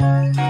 Música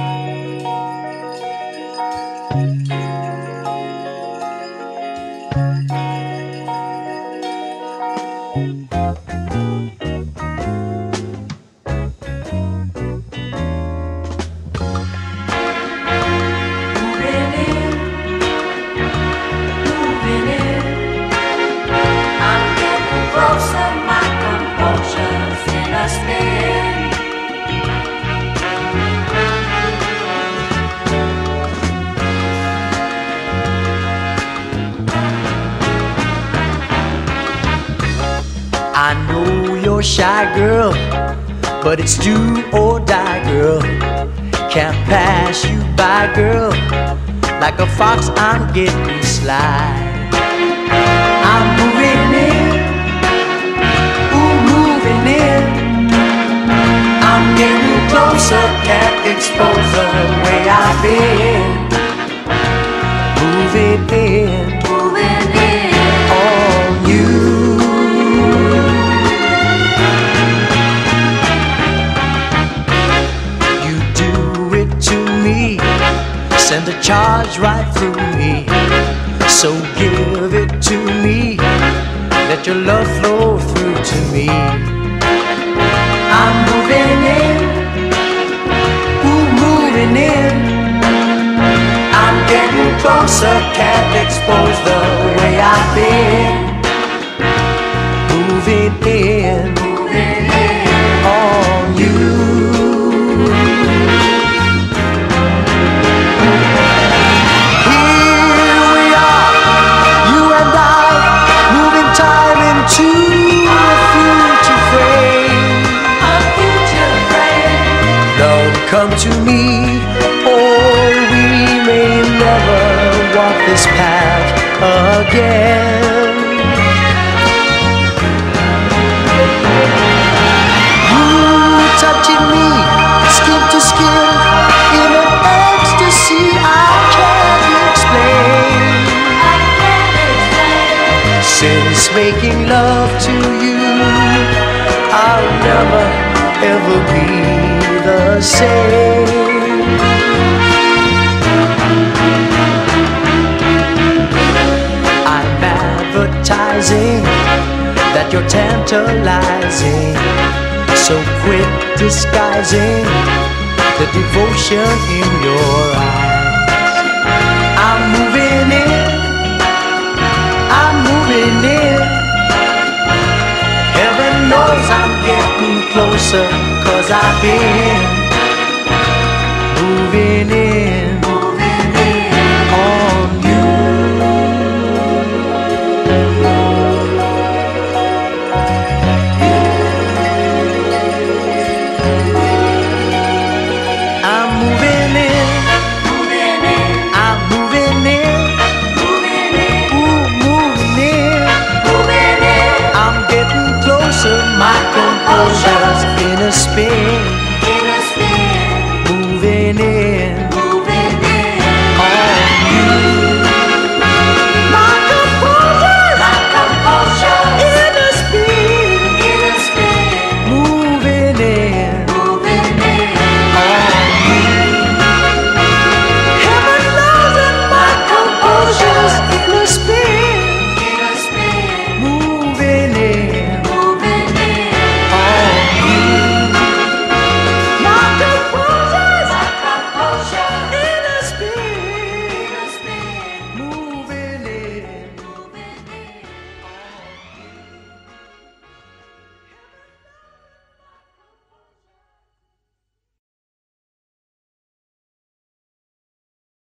shy girl, but it's do or die, girl. Can't pass you by, girl. Like a fox, I'm getting sly. Charge right through me. So give it to me. Let your love flow through to me. I'm moving in. Ooh, moving in. I'm getting closer, can't expose the come to me, or we may never walk this path again. You touching me, skin to skin, in an ecstasy I can't explain. Since making love to you, I'll never ever be the same. I'm advertising that you're tantalizing. So quit disguising the devotion in your eyes. I'm moving in, I'm moving in. Heaven knows I'm getting closer Cause I've been moving in, on you. I'm moving in. I'm moving in. Ooh, moving in, moving in. I'm getting closer, my composure's a spin.